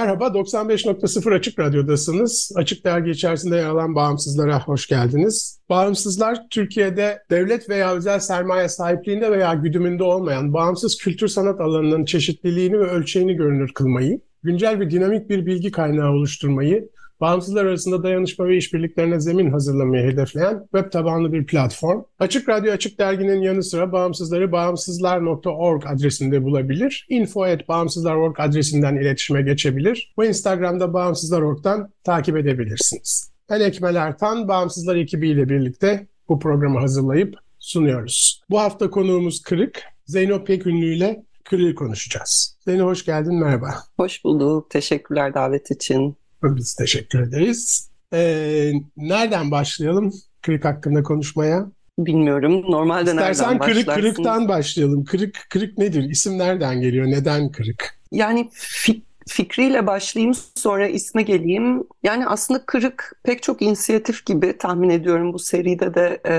Merhaba, 95.0 Açık Radyo'dasınız. Açık Dergi içerisinde yer alan Bağımsızlara hoş geldiniz. Bağımsızlar, Türkiye'de devlet veya özel sermaye sahipliğinde veya güdümünde olmayan bağımsız kültür sanat alanının çeşitliliğini ve ölçeğini görünür kılmayı, güncel ve dinamik bir bilgi kaynağı oluşturmayı, bağımsızlar arasında dayanışma ve işbirliklerine zemin hazırlamayı hedefleyen web tabanlı bir platform. Açık Radyo Açık Dergi'nin yanı sıra bağımsızları bağımsızlar.org adresinde bulabilir. info.bağımsızlar.org adresinden iletişime geçebilir ve Instagram'da bağımsızlar.org'dan takip edebilirsiniz. Ben Ekmel Ertan, Bağımsızlar ekibiyle birlikte bu programı hazırlayıp sunuyoruz. Bu hafta konuğumuz Kırık. Zeyno Pekünlü ile Kırık'ı konuşacağız. Zeyno hoş geldin, merhaba. Hoş bulduk. Teşekkürler davet için. Biz teşekkür ederiz. Ee, nereden başlayalım kırık hakkında konuşmaya? Bilmiyorum. Normalde İstersen nereden kırık başlarsın? kırıktan başlayalım. Kırık kırık nedir? İsim nereden geliyor? Neden kırık? Yani fi- fikriyle başlayayım sonra isme geleyim. Yani aslında kırık pek çok inisiyatif gibi tahmin ediyorum bu seride de e,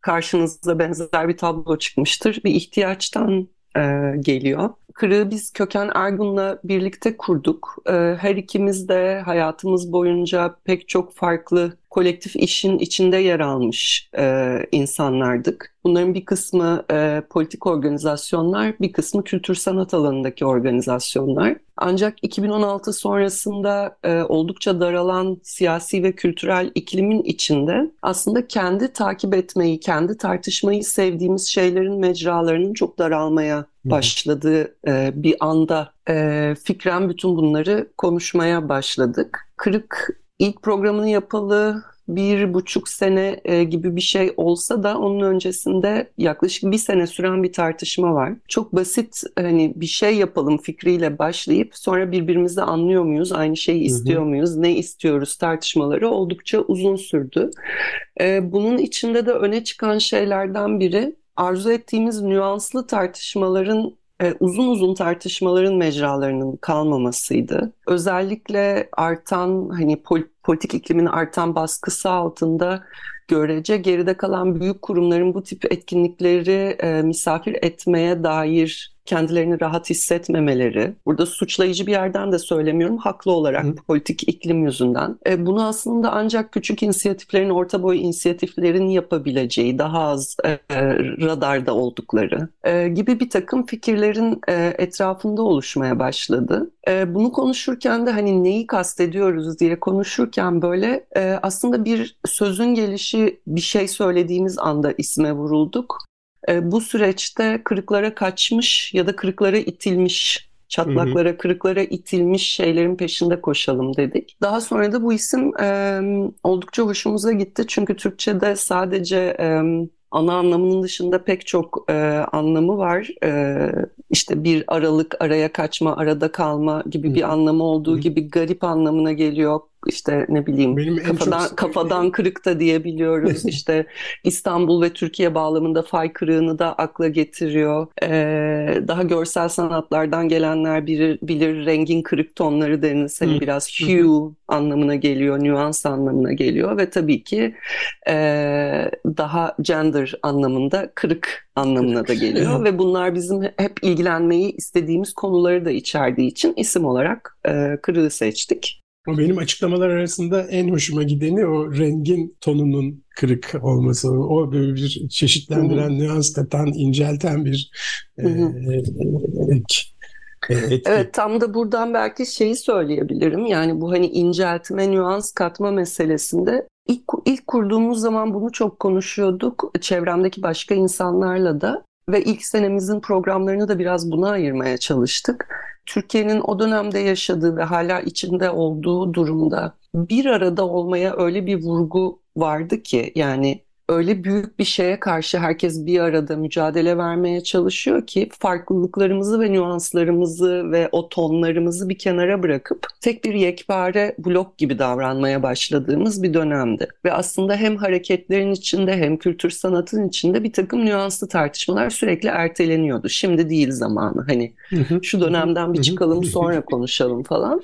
karşınıza benzer bir tablo çıkmıştır. Bir ihtiyaçtan e, geliyor. Kırığı biz Köken Ergun'la birlikte kurduk. E, her ikimiz de hayatımız boyunca pek çok farklı kolektif işin içinde yer almış e, insanlardık. Bunların bir kısmı e, politik organizasyonlar, bir kısmı kültür sanat alanındaki organizasyonlar. Ancak 2016 sonrasında e, oldukça daralan siyasi ve kültürel iklimin içinde aslında kendi takip etmeyi, kendi tartışmayı sevdiğimiz şeylerin mecralarının çok daralmaya başladığı e, bir anda e, fikren bütün bunları konuşmaya başladık. Kırık ilk programını yapalı bir buçuk sene e, gibi bir şey olsa da onun öncesinde yaklaşık bir sene süren bir tartışma var. Çok basit hani bir şey yapalım fikriyle başlayıp sonra birbirimizi anlıyor muyuz, aynı şeyi istiyor muyuz, ne istiyoruz tartışmaları oldukça uzun sürdü. E, bunun içinde de öne çıkan şeylerden biri arzu ettiğimiz nüanslı tartışmaların e, uzun uzun tartışmaların mecralarının kalmamasıydı. Özellikle artan hani pol- politik iklimin artan baskısı altında görece geride kalan büyük kurumların bu tip etkinlikleri e, misafir etmeye dair kendilerini rahat hissetmemeleri. Burada suçlayıcı bir yerden de söylemiyorum. Haklı olarak Hı. politik iklim yüzünden. E, bunu aslında ancak küçük inisiyatiflerin, orta boy inisiyatiflerin yapabileceği, daha az e, radarda oldukları e, gibi bir takım fikirlerin e, etrafında oluşmaya başladı. E, bunu konuşurken de hani neyi kastediyoruz diye konuşurken böyle e, aslında bir sözün gelişi bir şey söylediğimiz anda isme vurulduk. E, bu süreçte kırıklara kaçmış ya da kırıklara itilmiş, çatlaklara, kırıklara itilmiş şeylerin peşinde koşalım dedik. Daha sonra da bu isim e, oldukça hoşumuza gitti. Çünkü Türkçe'de sadece e, ana anlamının dışında pek çok e, anlamı var. E, işte bir aralık, araya kaçma, arada kalma gibi bir anlamı olduğu gibi garip anlamına geliyor. İşte ne bileyim Benim en çok kafadan kafadan kırık da diyebiliyoruz. İşte İstanbul ve Türkiye bağlamında fay kırığını da akla getiriyor. Ee, daha görsel sanatlardan gelenler bilir, bilir rengin kırık tonları deniz hani Hı. biraz hue anlamına geliyor, nüans anlamına geliyor ve tabii ki ee, daha gender anlamında kırık anlamına da geliyor ve bunlar bizim hep ilgilenmeyi istediğimiz konuları da içerdiği için isim olarak ee, kırığı seçtik. O benim açıklamalar arasında en hoşuma gideni o rengin tonunun kırık olması. O böyle bir çeşitlendiren, nüans katan, incelten bir e, hı. e, ek- e, etki. Evet tam da buradan belki şeyi söyleyebilirim. Yani bu hani inceltme, nüans katma meselesinde ilk, ilk kurduğumuz zaman bunu çok konuşuyorduk. Çevremdeki başka insanlarla da. Ve ilk senemizin programlarını da biraz buna ayırmaya çalıştık. Türkiye'nin o dönemde yaşadığı ve hala içinde olduğu durumda bir arada olmaya öyle bir vurgu vardı ki yani öyle büyük bir şeye karşı herkes bir arada mücadele vermeye çalışıyor ki farklılıklarımızı ve nüanslarımızı ve o tonlarımızı bir kenara bırakıp tek bir yekpare blok gibi davranmaya başladığımız bir dönemdi. Ve aslında hem hareketlerin içinde hem kültür sanatın içinde bir takım nüanslı tartışmalar sürekli erteleniyordu. Şimdi değil zamanı hani şu dönemden bir çıkalım sonra konuşalım falan.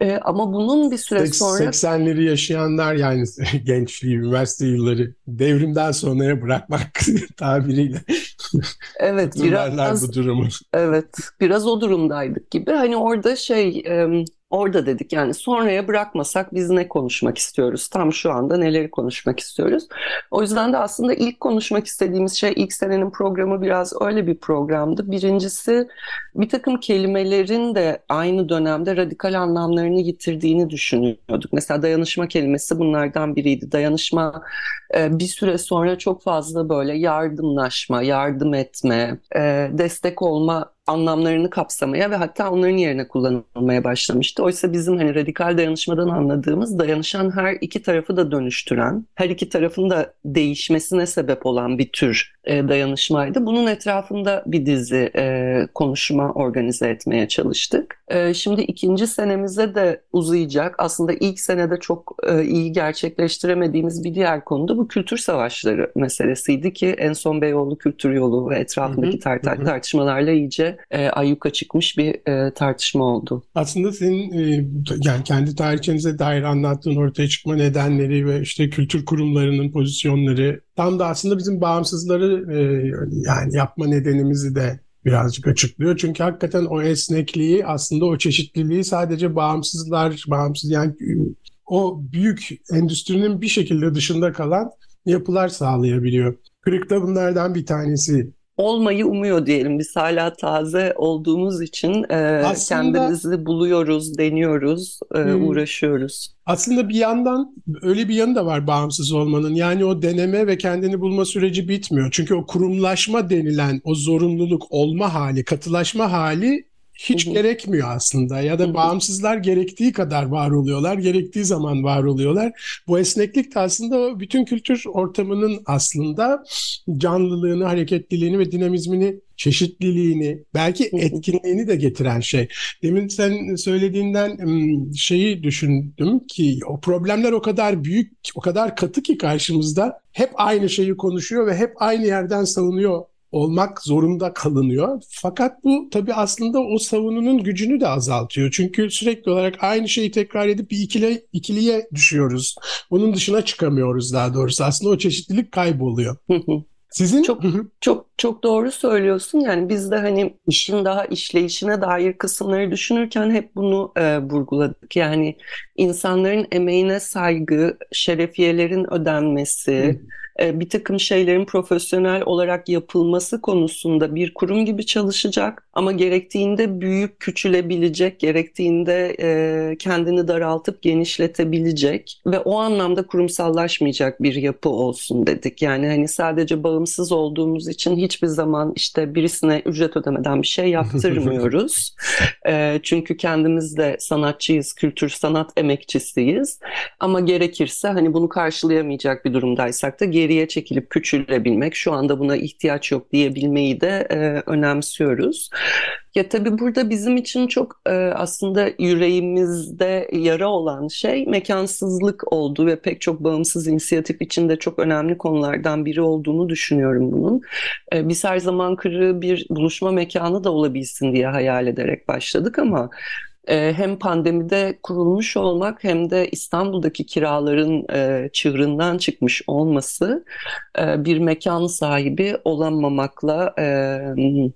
Ee, ama bunun bir süre sonra... 80'leri yaşayanlar yani gençliği, üniversite yılları devrimden sonraya bırakmak tabiriyle. Evet biraz bu durumu. Evet biraz o durumdaydık gibi. Hani orada şey Orada dedik yani sonraya bırakmasak biz ne konuşmak istiyoruz? Tam şu anda neleri konuşmak istiyoruz? O yüzden de aslında ilk konuşmak istediğimiz şey ilk senenin programı biraz öyle bir programdı. Birincisi bir takım kelimelerin de aynı dönemde radikal anlamlarını yitirdiğini düşünüyorduk. Mesela dayanışma kelimesi bunlardan biriydi. Dayanışma bir süre sonra çok fazla böyle yardımlaşma, yardım etme, destek olma anlamlarını kapsamaya ve hatta onların yerine kullanılmaya başlamıştı. Oysa bizim hani radikal dayanışmadan anladığımız dayanışan her iki tarafı da dönüştüren, her iki tarafın da değişmesine sebep olan bir tür e, dayanışmaydı. Bunun etrafında bir dizi e, konuşma organize etmeye çalıştık. E, şimdi ikinci senemize de uzayacak. Aslında ilk senede çok e, iyi gerçekleştiremediğimiz bir diğer konu da bu kültür savaşları meselesiydi ki en son Beyoğlu Kültür Yolu ve etrafındaki tar tar tartışmalarla iyice e, ayyuka çıkmış bir e, tartışma oldu. Aslında senin e, yani kendi tarihçenize dair anlattığın ortaya çıkma nedenleri ve işte kültür kurumlarının pozisyonları tam da aslında bizim bağımsızları e, yani yapma nedenimizi de birazcık açıklıyor. Çünkü hakikaten o esnekliği aslında o çeşitliliği sadece bağımsızlar, bağımsız yani o büyük endüstrinin bir şekilde dışında kalan yapılar sağlayabiliyor. Kırık'ta bunlardan bir tanesi olmayı umuyor diyelim. Biz hala taze olduğumuz için e, aslında, kendimizi buluyoruz, deniyoruz, e, hmm, uğraşıyoruz. Aslında bir yandan öyle bir yanı da var bağımsız olmanın. Yani o deneme ve kendini bulma süreci bitmiyor. Çünkü o kurumlaşma denilen o zorunluluk olma hali, katılaşma hali hiç hı hı. gerekmiyor aslında ya da hı hı. bağımsızlar gerektiği kadar var oluyorlar, gerektiği zaman var oluyorlar. Bu esneklik de aslında bütün kültür ortamının aslında canlılığını, hareketliliğini ve dinamizmini çeşitliliğini, belki etkinliğini de getiren şey. Demin sen söylediğinden şeyi düşündüm ki o problemler o kadar büyük, o kadar katı ki karşımızda hep aynı şeyi konuşuyor ve hep aynı yerden savunuyor olmak zorunda kalınıyor. Fakat bu tabii aslında o savununun gücünü de azaltıyor. Çünkü sürekli olarak aynı şeyi tekrar edip bir ikili, ikiliye düşüyoruz. Bunun dışına çıkamıyoruz daha doğrusu. Aslında o çeşitlilik kayboluyor. Sizin çok çok çok doğru söylüyorsun. Yani biz de hani işin daha işleyişine dair kısımları düşünürken hep bunu e, vurguladık. Yani insanların emeğine saygı, şerefiyelerin ödenmesi, e, bir takım şeylerin profesyonel olarak yapılması konusunda bir kurum gibi çalışacak ama gerektiğinde büyük küçülebilecek, gerektiğinde e, kendini daraltıp genişletebilecek ve o anlamda kurumsallaşmayacak bir yapı olsun dedik. Yani hani sadece bağımsız olduğumuz için hiçbir zaman işte birisine ücret ödemeden bir şey yaptırmıyoruz. e, çünkü kendimiz de sanatçıyız, kültür sanat emekçisiyiz. Ama gerekirse hani bunu karşılayamayacak bir durumdaysak da geri geriye çekilip küçülebilmek, şu anda buna ihtiyaç yok diyebilmeyi de e, önemsiyoruz. Ya tabii burada bizim için çok e, aslında yüreğimizde yara olan şey mekansızlık oldu ve pek çok bağımsız inisiyatif içinde çok önemli konulardan biri olduğunu düşünüyorum bunun. E, biz her zaman kırığı bir buluşma mekanı da olabilsin diye hayal ederek başladık ama ee, hem pandemide kurulmuş olmak hem de İstanbul'daki kiraların e, çığırından çıkmış olması e, bir mekan sahibi olamamakla e,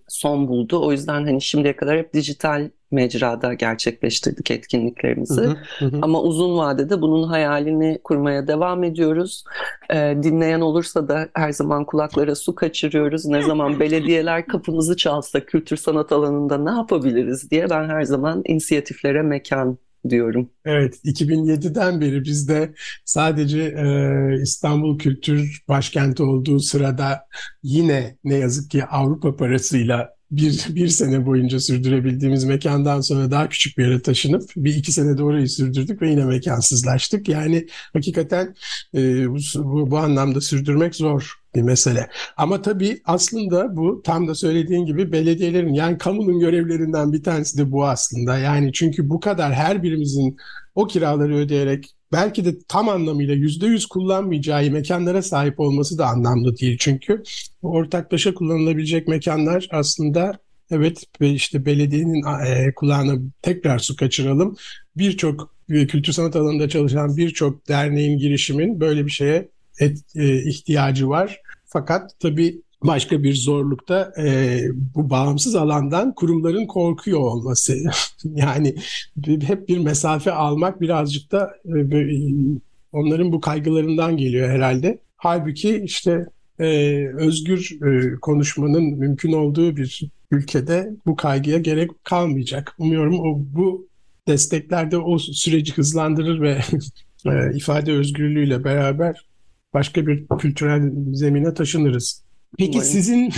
son buldu. O yüzden hani şimdiye kadar hep dijital mecrada gerçekleştirdik etkinliklerimizi. Hı hı, hı. Ama uzun vadede bunun hayalini kurmaya devam ediyoruz. Ee, dinleyen olursa da her zaman kulaklara su kaçırıyoruz. Ne zaman belediyeler kapımızı çalsa kültür sanat alanında ne yapabiliriz diye ben her zaman inisiyatiflere mekan diyorum. Evet, 2007'den beri bizde sadece e, İstanbul Kültür Başkenti olduğu sırada yine ne yazık ki Avrupa parasıyla bir, bir sene boyunca sürdürebildiğimiz mekandan sonra daha küçük bir yere taşınıp bir iki sene de orayı sürdürdük ve yine mekansızlaştık. Yani hakikaten e, bu, bu anlamda sürdürmek zor bir mesele. Ama tabii aslında bu tam da söylediğin gibi belediyelerin yani kamunun görevlerinden bir tanesi de bu aslında. Yani çünkü bu kadar her birimizin o kiraları ödeyerek belki de tam anlamıyla yüzde yüz kullanmayacağı mekanlara sahip olması da anlamlı değil. Çünkü ortaklaşa kullanılabilecek mekanlar aslında evet işte belediyenin e, kulağına tekrar su kaçıralım. Birçok e, kültür sanat alanında çalışan birçok derneğin girişimin böyle bir şeye et, e, ihtiyacı var. Fakat tabii başka bir zorlukta e, bu bağımsız alandan kurumların korkuyor olması. yani hep bir mesafe almak birazcık da e, onların bu kaygılarından geliyor herhalde. Halbuki işte e, özgür e, konuşmanın mümkün olduğu bir ülkede bu kaygıya gerek kalmayacak. Umuyorum o bu destekler de o süreci hızlandırır ve e, ifade özgürlüğüyle beraber başka bir kültürel zemine taşınırız. Peki Umarım. sizin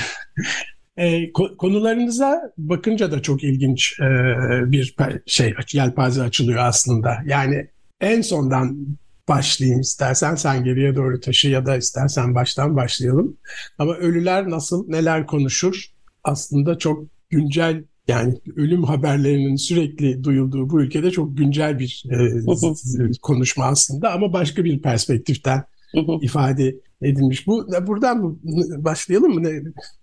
e, konularınıza bakınca da çok ilginç e, bir şey yelpaze açılıyor aslında. Yani en sondan başlayayım istersen sen geriye doğru taşı ya da istersen baştan başlayalım. Ama ölüler nasıl neler konuşur aslında çok güncel yani ölüm haberlerinin sürekli duyulduğu bu ülkede çok güncel bir e, konuşma aslında ama başka bir perspektiften ifade edilmiş. Bu buradan mı başlayalım mı?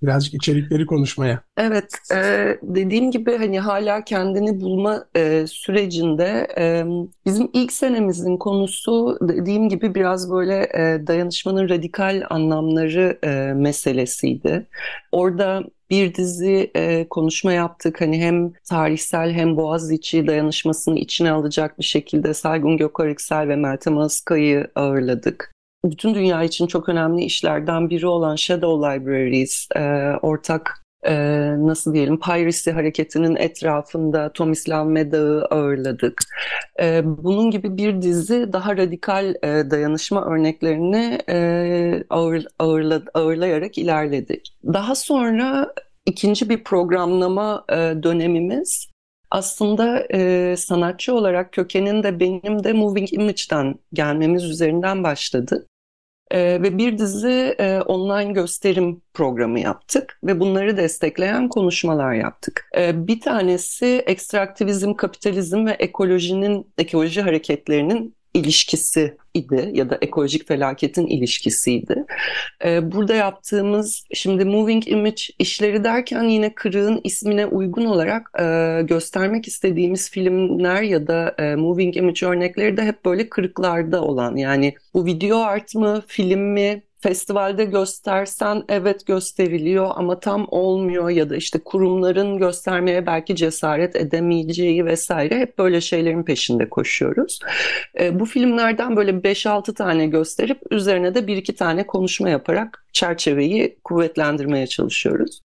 Birazcık içerikleri konuşmaya. Evet, e, dediğim gibi hani hala kendini bulma e, sürecinde e, bizim ilk senemizin konusu dediğim gibi biraz böyle e, dayanışmanın radikal anlamları e, meselesiydi. Orada bir dizi e, konuşma yaptık. Hani hem tarihsel hem Boğaziçi dayanışmasını içine alacak bir şekilde Saygun Gökariksel ve Meltem Askay'ı ağırladık bütün dünya için çok önemli işlerden biri olan Shadow Libraries, e, ortak e, nasıl diyelim Piracy hareketinin etrafında Tomislav Meda'yı ağırladık. E, bunun gibi bir dizi daha radikal e, dayanışma örneklerini e, ağır, ağırla, ağırlayarak ilerledik. Daha sonra ikinci bir programlama e, dönemimiz aslında e, sanatçı olarak kökenin de benim de Moving Image'den gelmemiz üzerinden başladı. E, ve bir dizi e, online gösterim programı yaptık ve bunları destekleyen konuşmalar yaptık. E, bir tanesi ekstraktivizm, kapitalizm ve ekolojinin, ekoloji hareketlerinin ilişkisi idi ya da ekolojik felaketin ilişkisiydi. Ee, burada yaptığımız şimdi moving image işleri derken yine kırığın ismine uygun olarak e, göstermek istediğimiz filmler ya da e, moving image örnekleri de hep böyle kırıklarda olan yani bu video art mı film mi festivalde göstersen evet gösteriliyor ama tam olmuyor ya da işte kurumların göstermeye belki cesaret edemeyeceği vesaire hep böyle şeylerin peşinde koşuyoruz. E, bu filmlerden böyle 5-6 tane gösterip üzerine de 1-2 tane konuşma yaparak çerçeveyi kuvvetlendirmeye çalışıyoruz.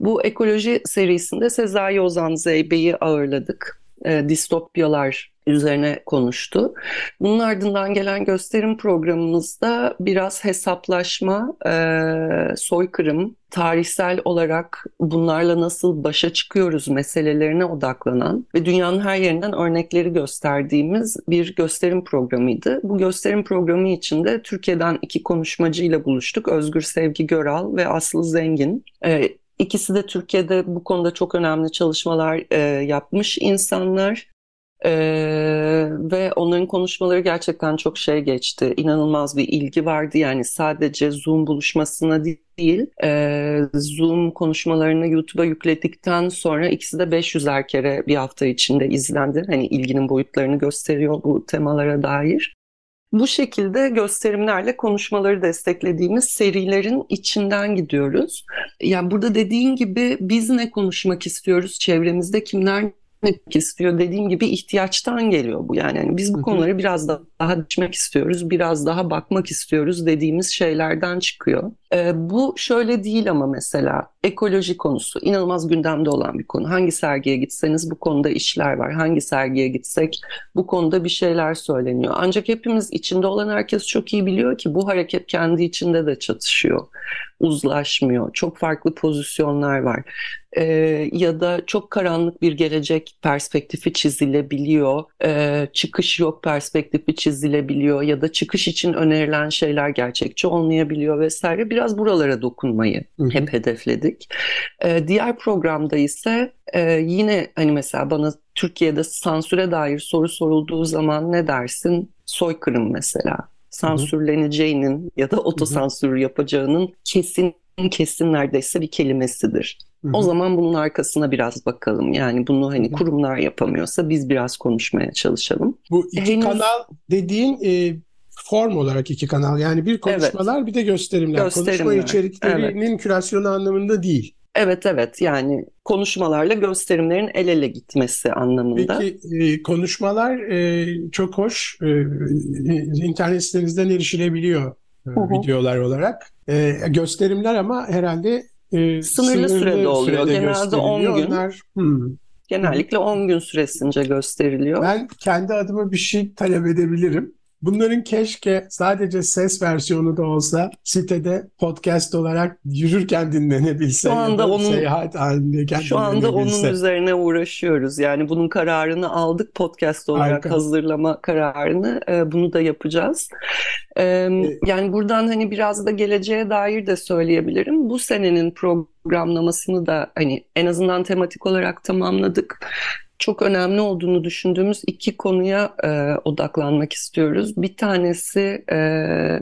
Bu ekoloji serisinde Sezai Ozan Zeybe'yi ağırladık. E, distopyalar üzerine konuştu. Bunun ardından gelen gösterim programımızda biraz hesaplaşma, e, soykırım, tarihsel olarak bunlarla nasıl başa çıkıyoruz meselelerine odaklanan ve dünyanın her yerinden örnekleri gösterdiğimiz bir gösterim programıydı. Bu gösterim programı içinde Türkiye'den iki konuşmacıyla buluştuk. Özgür Sevgi Göral ve Aslı Zengin. E, İkisi de Türkiye'de bu konuda çok önemli çalışmalar e, yapmış insanlar. Ee, ve onların konuşmaları gerçekten çok şey geçti. İnanılmaz bir ilgi vardı. Yani sadece Zoom buluşmasına değil, e, Zoom konuşmalarını YouTube'a yükledikten sonra ikisi de 500'er kere bir hafta içinde izlendi. Hani ilginin boyutlarını gösteriyor bu temalara dair. Bu şekilde gösterimlerle konuşmaları desteklediğimiz serilerin içinden gidiyoruz. Yani burada dediğin gibi biz ne konuşmak istiyoruz, çevremizde kimler etmek istiyor. Dediğim gibi ihtiyaçtan geliyor bu yani. yani biz bu konuları biraz daha, daha düşmek istiyoruz, biraz daha bakmak istiyoruz dediğimiz şeylerden çıkıyor. Ee, bu şöyle değil ama mesela ekoloji konusu inanılmaz gündemde olan bir konu. Hangi sergiye gitseniz bu konuda işler var. Hangi sergiye gitsek bu konuda bir şeyler söyleniyor. Ancak hepimiz içinde olan herkes çok iyi biliyor ki bu hareket kendi içinde de çatışıyor. Uzlaşmıyor. Çok farklı pozisyonlar var. E, ya da çok karanlık bir gelecek perspektifi çizilebiliyor, e, çıkış yok perspektifi çizilebiliyor ya da çıkış için önerilen şeyler gerçekçi olmayabiliyor vesaire. Biraz buralara dokunmayı hep hedefledik. E, diğer programda ise e, yine hani mesela bana Türkiye'de sansüre dair soru sorulduğu zaman ne dersin? Soykırım mesela. Sansürleneceğinin ya da otosansür yapacağının kesin kesin neredeyse bir kelimesidir. Hı hı. O zaman bunun arkasına biraz bakalım. Yani bunu hani Hı hı. kurumlar yapamıyorsa biz biraz konuşmaya çalışalım. Bu iki Henüz- kanal dediğin e, form olarak iki kanal. Yani bir konuşmalar bir de gösterimler. Konuşma Gösterimler, içeriklerinin kürasyonu anlamında değil. Evet evet yani konuşmalarla gösterimlerin el ele gitmesi anlamında. Peki e, konuşmalar e, çok hoş. E, internet sitenizden erişilebiliyor e, Hı hı. videolar olarak. E, gösterimler ama herhalde e, Sınırlı sürede oluyor. sürede Genelde 10 gösteriliyor. gün. Onlar, hmm. Genellikle 10 gün süresince gösteriliyor. Ben kendi adıma bir şey talep edebilirim. Bunların keşke sadece ses versiyonu da olsa sitede podcast olarak yürürken dinlenebilse Şu anda da onun- seyahat halindeyken Şu anda onun üzerine uğraşıyoruz. Yani bunun kararını aldık podcast olarak Harika. hazırlama kararını. Ee, bunu da yapacağız. Ee, yani buradan hani biraz da geleceğe dair de söyleyebilirim. Bu senenin programlamasını da hani en azından tematik olarak tamamladık. Çok önemli olduğunu düşündüğümüz iki konuya e, odaklanmak istiyoruz. Bir tanesi e,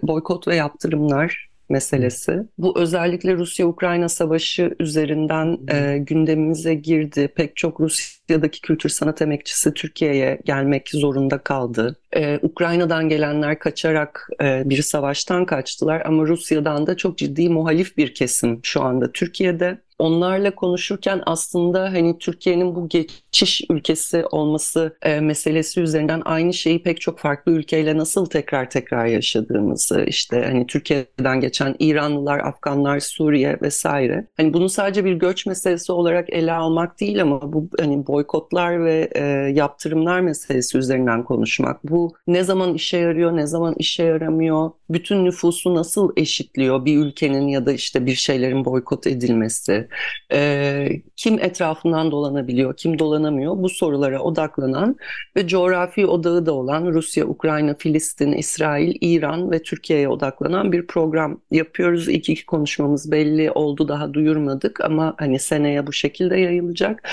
boykot ve yaptırımlar meselesi. Bu özellikle Rusya-Ukrayna savaşı üzerinden e, gündemimize girdi. Pek çok Rusya'daki kültür sanat emekçisi Türkiye'ye gelmek zorunda kaldı. E, Ukrayna'dan gelenler kaçarak e, bir savaştan kaçtılar ama Rusya'dan da çok ciddi muhalif bir kesim şu anda Türkiye'de. Onlarla konuşurken aslında hani Türkiye'nin bu geçiş ülkesi olması e, meselesi üzerinden aynı şeyi pek çok farklı ülkeyle nasıl tekrar tekrar yaşadığımızı işte hani Türkiye'den geçen İranlılar, Afganlar, Suriye vesaire. Hani bunu sadece bir göç meselesi olarak ele almak değil ama bu hani boykotlar ve e, yaptırımlar meselesi üzerinden konuşmak. Bu ne zaman işe yarıyor, ne zaman işe yaramıyor? Bütün nüfusu nasıl eşitliyor bir ülkenin ya da işte bir şeylerin boykot edilmesi? Ee, kim etrafından dolanabiliyor, kim dolanamıyor? Bu sorulara odaklanan ve coğrafi odağı da olan Rusya, Ukrayna, Filistin, İsrail, İran ve Türkiye'ye odaklanan bir program yapıyoruz. İlk iki konuşmamız belli oldu daha duyurmadık ama hani seneye bu şekilde yayılacak.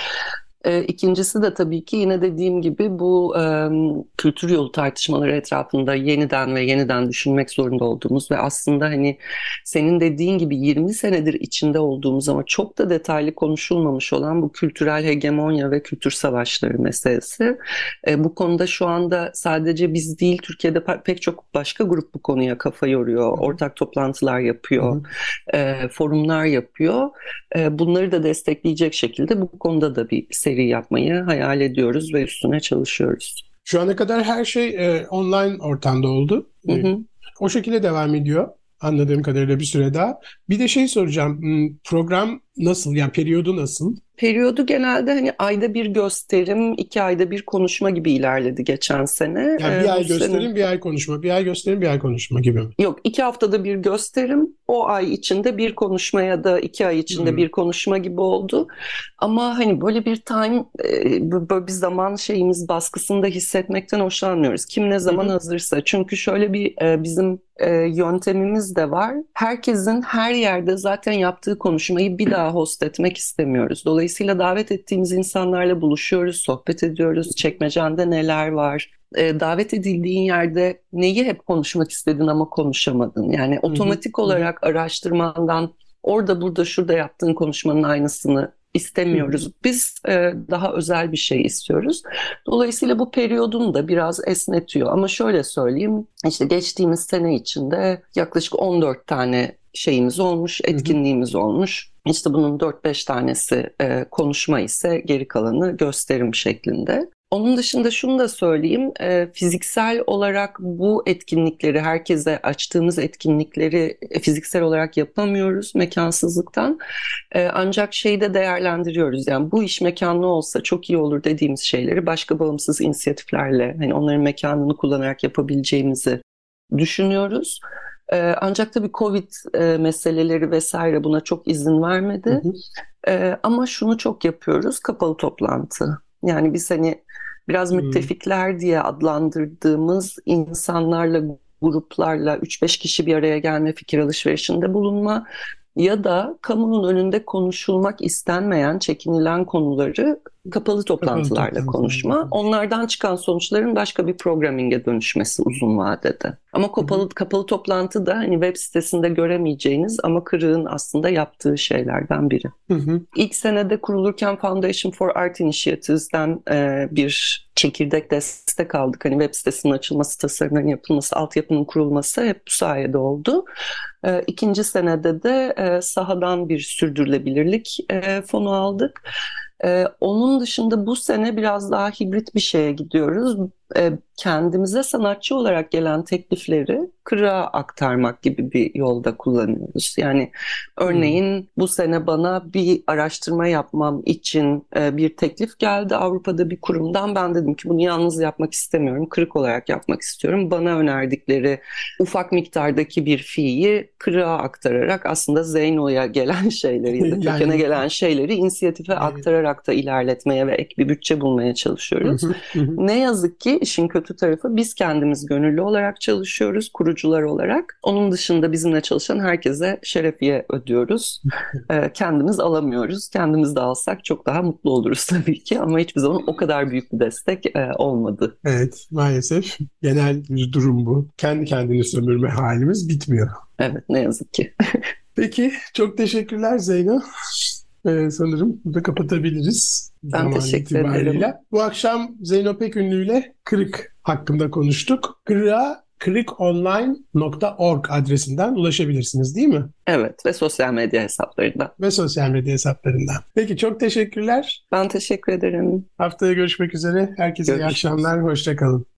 E, İkincisi de tabii ki yine dediğim gibi bu e, kültür yolu tartışmaları etrafında yeniden ve yeniden düşünmek zorunda olduğumuz ve aslında hani senin dediğin gibi 20 senedir içinde olduğumuz ama çok da detaylı konuşulmamış olan bu kültürel hegemonya ve kültür savaşları meselesi. E, bu konuda şu anda sadece biz değil Türkiye'de pe- pek çok başka grup bu konuya kafa yoruyor, ortak toplantılar yapıyor, e, forumlar yapıyor. E, bunları da destekleyecek şekilde bu konuda da bir seri yapmayı hayal ediyoruz ve üstüne çalışıyoruz. Şu ana kadar her şey e, online ortamda oldu. Hı E, hı. o şekilde devam ediyor. Anladığım kadarıyla bir süre daha. Bir de şey soracağım. Hmm, Program nasıl? Yani periyodu nasıl? Periyodu genelde hani ayda bir gösterim, iki ayda bir konuşma gibi ilerledi geçen sene. Yani Ee, bir ay bu sene- gösterim, bir ay konuşma. Bir ay gösterim, bir ay konuşma gibi mi? Yok, iki haftada bir gösterim, o ay içinde bir konuşma ya da iki ay içinde Hmm. bir konuşma gibi oldu. Ama hani böyle bir time, e, böyle bir zaman şeyimiz baskısını da hissetmekten hoşlanmıyoruz. Kim ne zaman hı. hazırsa. Çünkü şöyle bir e, bizim e, yöntemimiz de var. Herkesin her yerde zaten yaptığı konuşmayı bir daha host etmek istemiyoruz. Dolayısıyla davet ettiğimiz insanlarla buluşuyoruz, sohbet ediyoruz. Çekmecende neler var? E, davet edildiğin yerde neyi hep konuşmak istedin ama konuşamadın? Yani otomatik hı. olarak araştırmandan orada burada şurada yaptığın konuşmanın aynısını istemiyoruz. Biz e, daha özel bir şey istiyoruz. Dolayısıyla bu periyodunu da biraz esnetiyor. Ama şöyle söyleyeyim, işte geçtiğimiz sene içinde yaklaşık 14 tane şeyimiz olmuş, etkinliğimiz olmuş. İşte bunun 4-5 tanesi e, konuşma ise geri kalanı gösterim şeklinde. Onun dışında şunu da söyleyeyim, e, fiziksel olarak bu etkinlikleri, herkese açtığımız etkinlikleri e, fiziksel olarak yapamıyoruz mekansızlıktan. E, ancak şeyi de değerlendiriyoruz. Yani bu iş mekanlı olsa çok iyi olur dediğimiz şeyleri başka bağımsız inisiyatiflerle, hani onların mekanını kullanarak yapabileceğimizi düşünüyoruz. E, ancak tabii Covid e, meseleleri vesaire buna çok izin vermedi. Hı hı. E, ama şunu çok yapıyoruz, kapalı toplantı. Yani biz hani biraz müttefikler diye adlandırdığımız insanlarla, gruplarla 3-5 kişi bir araya gelme, fikir alışverişinde bulunma ya da kamunun önünde konuşulmak istenmeyen, çekinilen konuları kapalı toplantılarla konuşma. Onlardan çıkan sonuçların başka bir programinge dönüşmesi uzun vadede. Ama kapalı, hı hı. kapalı toplantı da hani web sitesinde göremeyeceğiniz ama Kırık'ın aslında yaptığı şeylerden biri. Hı hı. İlk senede kurulurken Foundation for Art Initiatives'den e, bir çekirdek destek aldık. Hani web sitesinin açılması, tasarımların yapılması, altyapının kurulması hep bu sayede oldu. E, ikinci senede de e, sahadan bir sürdürülebilirlik e, fonu aldık. Ee, onun dışında bu sene biraz daha hibrit bir şeye gidiyoruz. Ee, kendimize sanatçı olarak gelen teklifleri kırığa aktarmak gibi bir yolda kullanıyoruz. Yani örneğin hmm. bu sene bana bir araştırma yapmam için e, bir teklif geldi Avrupa'da bir kurumdan. Ben dedim ki bunu yalnız yapmak istemiyorum, kırık olarak yapmak istiyorum. Bana önerdikleri ufak miktardaki bir fiyi kırığa aktararak aslında Zeyno'ya gelen şeyleri ya da kökene gelen şeyleri inisiyatife aktararak da ilerletmeye ve ek bir bütçe bulmaya çalışıyoruz. ne yazık ki işin kötü tarafı biz kendimiz gönüllü olarak çalışıyoruz, kurucular olarak. Onun dışında bizimle çalışan herkese şerefiye ödüyoruz. Ee, kendimiz alamıyoruz. Kendimiz de alsak çok daha mutlu oluruz tabii ki ama hiçbir zaman o kadar büyük bir destek e, olmadı. Evet maalesef genel bir durum bu. Kendi kendini sömürme halimiz bitmiyor. Evet ne yazık ki. Peki çok teşekkürler Zeyno. Ee, sanırım burada kapatabiliriz. Ben teşekkür itibariyle. ederim. Bu akşam Zeyno Pekünlü ile Kırık hakkında konuştuk. Kırık'a kırıkonline.org adresinden ulaşabilirsiniz değil mi? Evet ve sosyal medya hesaplarından. Ve sosyal medya hesaplarından. Peki çok teşekkürler. Ben teşekkür ederim. Haftaya görüşmek üzere. Herkese Görüşürüz. iyi akşamlar. Hoşçakalın.